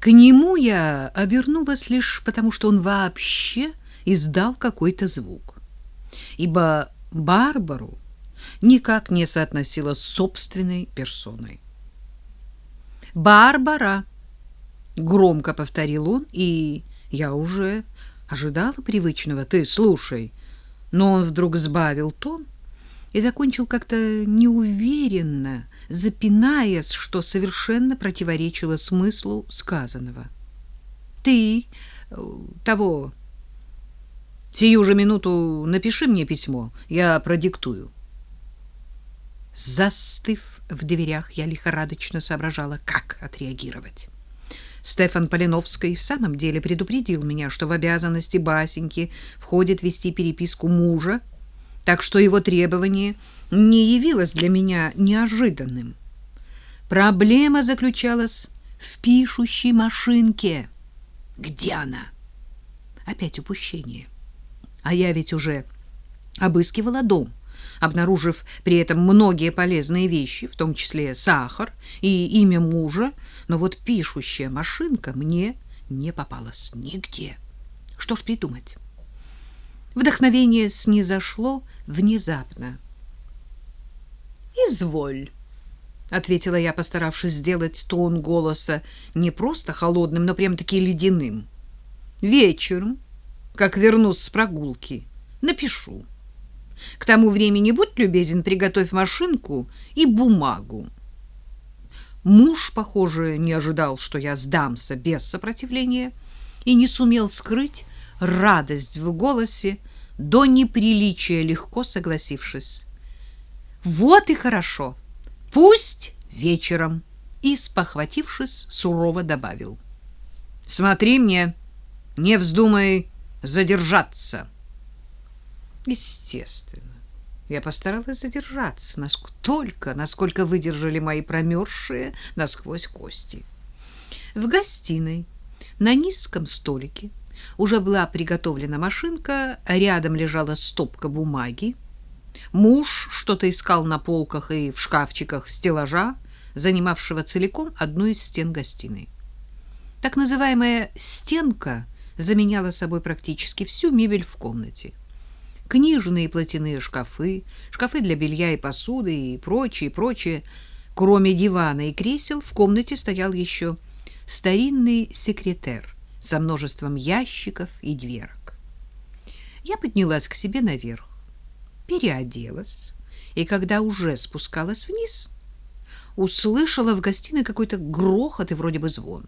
К нему я обернулась лишь потому, что он вообще издал какой-то звук. Ибо Барбару никак не соотносила с собственной персоной. «Барбара!» — громко повторил он, и я уже ожидала привычного «ты слушай». Но он вдруг сбавил тон и закончил как-то неуверенно, запинаясь, что совершенно противоречило смыслу сказанного. «Ты э, того Сию же минуту напиши мне письмо, я продиктую. Застыв в дверях, я лихорадочно соображала, как отреагировать. Стефан Полиновский в самом деле предупредил меня, что в обязанности Басеньки входит вести переписку мужа, так что его требование не явилось для меня неожиданным. Проблема заключалась в пишущей машинке. Где она? Опять упущение. А я ведь уже обыскивала дом, обнаружив при этом многие полезные вещи, в том числе сахар и имя мужа, но вот пишущая машинка мне не попалась нигде. Что ж придумать? Вдохновение снизошло внезапно. «Изволь», — ответила я, постаравшись сделать тон голоса не просто холодным, но прям-таки ледяным. «Вечером как вернусь с прогулки, напишу. К тому времени будь любезен, приготовь машинку и бумагу. Муж, похоже, не ожидал, что я сдамся без сопротивления и не сумел скрыть радость в голосе, до неприличия легко согласившись. Вот и хорошо. Пусть вечером, и спохватившись, сурово добавил: Смотри мне, не вздумай задержаться. Естественно. Я постаралась задержаться, настолько, насколько выдержали мои промерзшие насквозь кости. В гостиной на низком столике уже была приготовлена машинка, рядом лежала стопка бумаги. Муж что-то искал на полках и в шкафчиках стеллажа, занимавшего целиком одну из стен гостиной. Так называемая «стенка» заменяла собой практически всю мебель в комнате. Книжные платяные шкафы, шкафы для белья и посуды и прочее, прочее. Кроме дивана и кресел в комнате стоял еще старинный секретер со множеством ящиков и дверок. Я поднялась к себе наверх, переоделась, и когда уже спускалась вниз, услышала в гостиной какой-то грохот и вроде бы звон.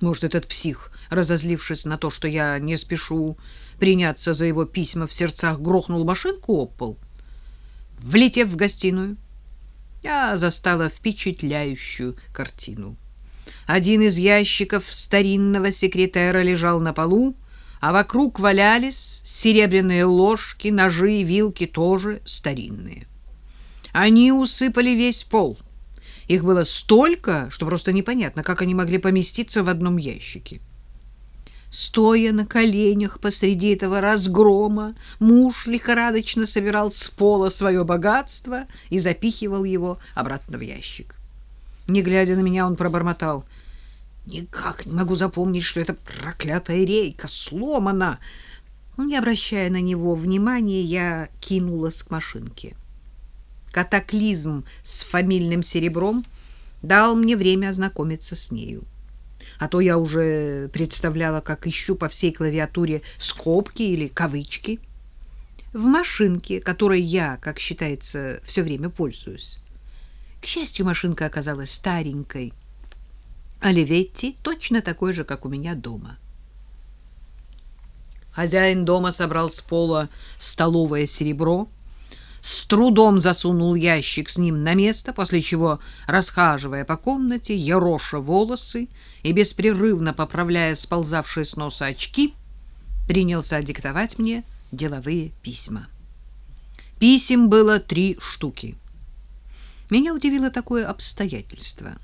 Может, этот псих, разозлившись на то, что я не спешу приняться за его письма, в сердцах грохнул машинку об пол? Влетев в гостиную, я застала впечатляющую картину. Один из ящиков старинного секретера лежал на полу, а вокруг валялись серебряные ложки, ножи и вилки, тоже старинные. Они усыпали весь пол — их было столько, что просто непонятно, как они могли поместиться в одном ящике. Стоя на коленях посреди этого разгрома, муж лихорадочно собирал с пола свое богатство и запихивал его обратно в ящик. Не глядя на меня, он пробормотал. «Никак не могу запомнить, что эта проклятая рейка сломана!» Не обращая на него внимания, я кинулась к машинке катаклизм с фамильным серебром дал мне время ознакомиться с нею. А то я уже представляла, как ищу по всей клавиатуре скобки или кавычки. В машинке, которой я, как считается, все время пользуюсь. К счастью, машинка оказалась старенькой. Оливетти точно такой же, как у меня дома. Хозяин дома собрал с пола столовое серебро, с трудом засунул ящик с ним на место, после чего, расхаживая по комнате, ероша волосы и беспрерывно поправляя сползавшие с носа очки, принялся диктовать мне деловые письма. Писем было три штуки. Меня удивило такое обстоятельство.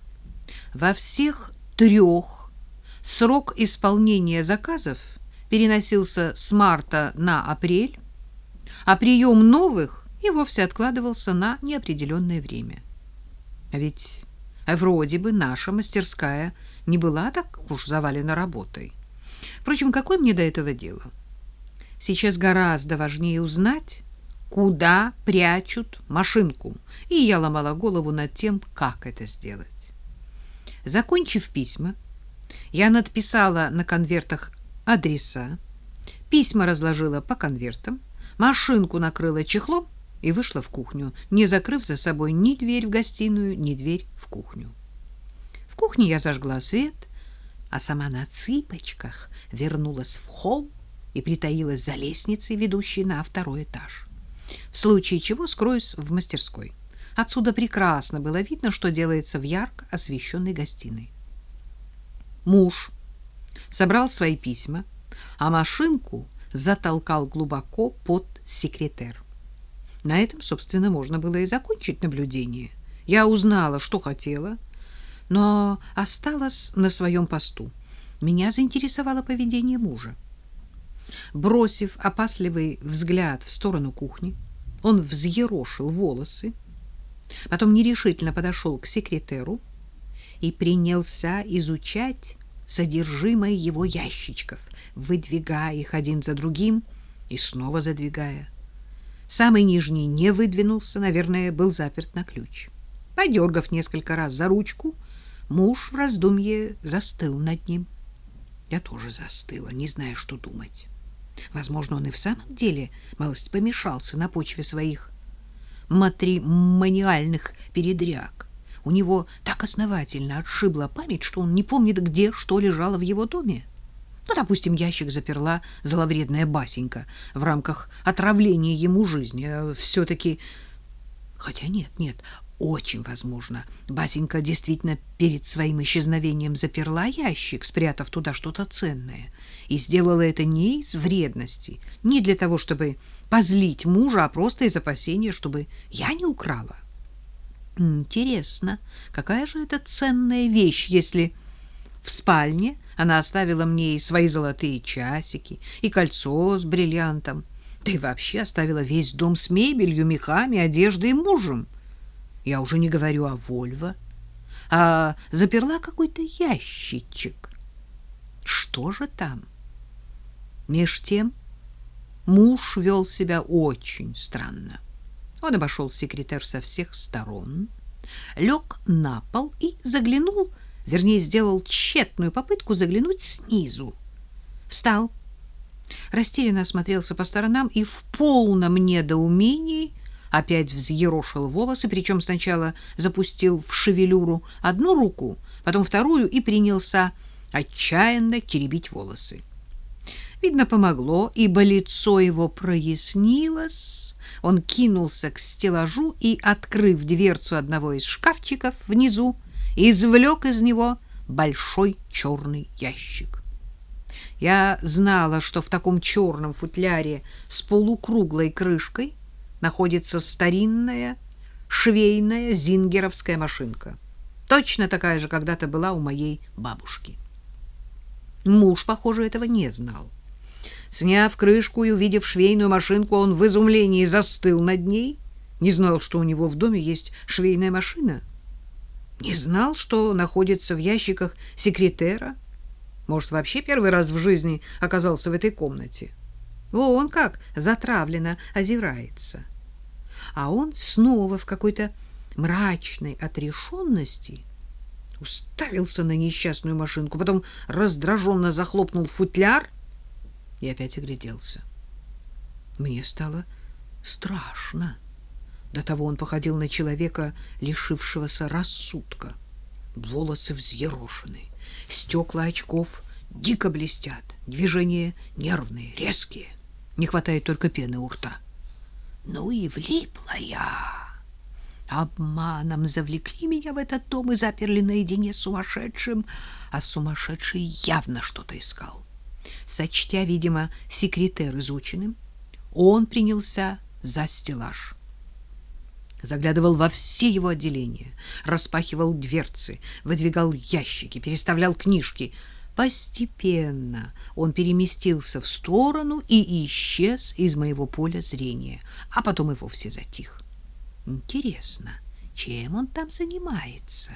Во всех трех срок исполнения заказов переносился с марта на апрель, а прием новых и вовсе откладывался на неопределенное время. А ведь вроде бы наша мастерская не была так уж завалена работой. Впрочем, какое мне до этого дело? Сейчас гораздо важнее узнать, куда прячут машинку, и я ломала голову над тем, как это сделать. Закончив письма, я надписала на конвертах адреса, письма разложила по конвертам, машинку накрыла чехлом и вышла в кухню, не закрыв за собой ни дверь в гостиную, ни дверь в кухню. В кухне я зажгла свет, а сама на цыпочках вернулась в холл и притаилась за лестницей, ведущей на второй этаж. В случае чего скроюсь в мастерской. Отсюда прекрасно было видно, что делается в ярко освещенной гостиной. Муж собрал свои письма, а машинку затолкал глубоко под секретер. На этом, собственно, можно было и закончить наблюдение. Я узнала, что хотела, но осталась на своем посту. Меня заинтересовало поведение мужа. Бросив опасливый взгляд в сторону кухни, он взъерошил волосы, потом нерешительно подошел к секретеру и принялся изучать содержимое его ящичков, выдвигая их один за другим и снова задвигая. Самый нижний не выдвинулся, наверное, был заперт на ключ. Подергав несколько раз за ручку, муж в раздумье застыл над ним. Я тоже застыла, не зная, что думать. Возможно, он и в самом деле малость помешался на почве своих матримониальных передряг. У него так основательно отшибла память, что он не помнит, где что лежало в его доме. Ну, допустим, ящик заперла зловредная Басенька в рамках отравления ему жизни. А Все-таки... Хотя нет, нет, очень возможно. Басенька действительно перед своим исчезновением заперла ящик, спрятав туда что-то ценное. И сделала это не из вредности, не для того, чтобы позлить мужа, а просто из опасения, чтобы я не украла. Интересно, какая же это ценная вещь, если в спальне она оставила мне и свои золотые часики, и кольцо с бриллиантом, да и вообще оставила весь дом с мебелью, мехами, одеждой и мужем. Я уже не говорю о Вольво, а заперла какой-то ящичек. Что же там? Меж тем муж вел себя очень странно. Он обошел секретарь со всех сторон, лег на пол и заглянул, вернее, сделал тщетную попытку заглянуть снизу. Встал, растерянно осмотрелся по сторонам и в полном недоумении опять взъерошил волосы, причем сначала запустил в шевелюру одну руку, потом вторую и принялся отчаянно теребить волосы. Видно, помогло, ибо лицо его прояснилось. Он кинулся к стеллажу и, открыв дверцу одного из шкафчиков внизу, извлек из него большой черный ящик. Я знала, что в таком черном футляре с полукруглой крышкой находится старинная швейная зингеровская машинка. Точно такая же когда-то была у моей бабушки. Муж, похоже, этого не знал. Сняв крышку и увидев швейную машинку, он в изумлении застыл над ней. Не знал, что у него в доме есть швейная машина. Не знал, что находится в ящиках секретера. Может, вообще первый раз в жизни оказался в этой комнате. Вон как затравленно озирается. А он снова в какой-то мрачной отрешенности уставился на несчастную машинку, потом раздраженно захлопнул футляр и опять огляделся. Мне стало страшно. До того он походил на человека, лишившегося рассудка. Волосы взъерошены, стекла очков дико блестят, движения нервные, резкие. Не хватает только пены у рта. Ну и влипла я. Обманом завлекли меня в этот дом и заперли наедине с сумасшедшим, а сумасшедший явно что-то искал. Сочтя, видимо, секретер изученным, он принялся за стеллаж. Заглядывал во все его отделения, распахивал дверцы, выдвигал ящики, переставлял книжки — Постепенно он переместился в сторону и исчез из моего поля зрения, а потом и вовсе затих. Интересно, чем он там занимается?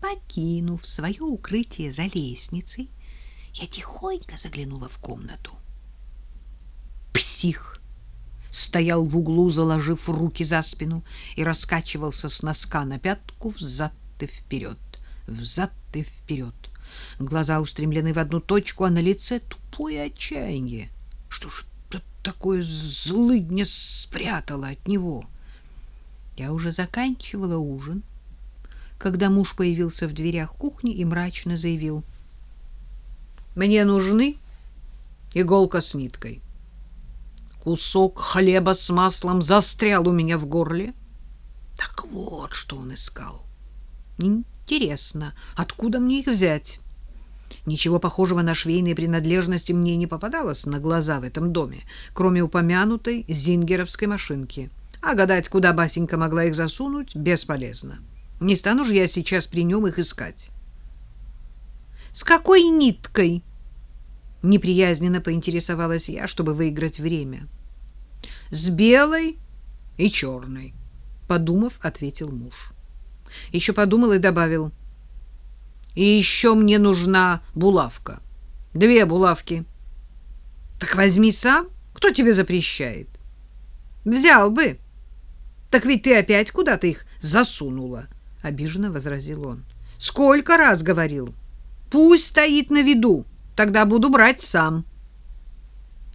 Покинув свое укрытие за лестницей, я тихонько заглянула в комнату. Псих стоял в углу, заложив руки за спину и раскачивался с носка на пятку взад и вперед, взад и вперед. Глаза устремлены в одну точку, а на лице тупое отчаяние. Что ж такое злыдня спрятала от него? Я уже заканчивала ужин, когда муж появился в дверях кухни и мрачно заявил. «Мне нужны иголка с ниткой. Кусок хлеба с маслом застрял у меня в горле. Так вот, что он искал. Интересно, откуда мне их взять?» Ничего похожего на швейные принадлежности мне не попадалось на глаза в этом доме, кроме упомянутой зингеровской машинки. А гадать, куда Басенька могла их засунуть, бесполезно. Не стану же я сейчас при нем их искать. «С какой ниткой?» Неприязненно поинтересовалась я, чтобы выиграть время. «С белой и черной», — подумав, ответил муж. Еще подумал и добавил — и еще мне нужна булавка. Две булавки. Так возьми сам. Кто тебе запрещает? Взял бы. Так ведь ты опять куда-то их засунула, обиженно возразил он. Сколько раз говорил? Пусть стоит на виду, тогда буду брать сам.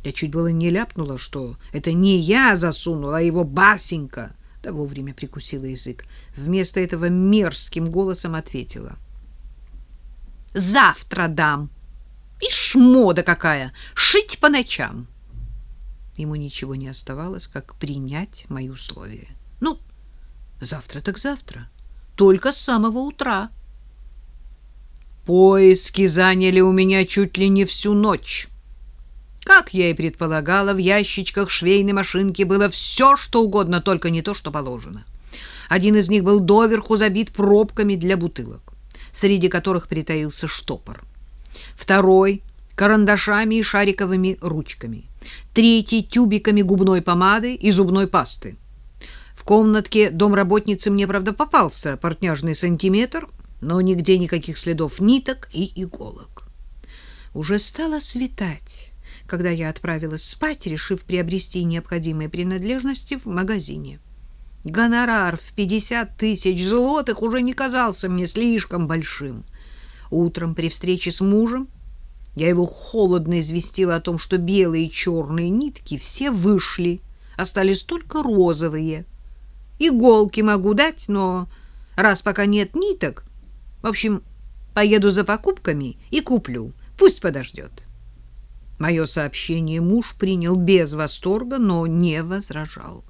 Я чуть было не ляпнула, что это не я засунула, а его Басенька. Да вовремя прикусила язык. Вместо этого мерзким голосом ответила — Завтра дам. И шмода какая, шить по ночам. Ему ничего не оставалось, как принять мои условия. Ну, завтра так завтра, только с самого утра. Поиски заняли у меня чуть ли не всю ночь. Как я и предполагала, в ящичках швейной машинки было все, что угодно, только не то, что положено. Один из них был доверху забит пробками для бутылок среди которых притаился штопор. Второй — карандашами и шариковыми ручками. Третий — тюбиками губной помады и зубной пасты. В комнатке домработницы мне, правда, попался портняжный сантиметр, но нигде никаких следов ниток и иголок. Уже стало светать, когда я отправилась спать, решив приобрести необходимые принадлежности в магазине. Гонорар в пятьдесят тысяч злотых уже не казался мне слишком большим. Утром при встрече с мужем я его холодно известила о том, что белые и черные нитки все вышли, остались только розовые. Иголки могу дать, но раз пока нет ниток, в общем, поеду за покупками и куплю. Пусть подождет. Мое сообщение муж принял без восторга, но не возражал.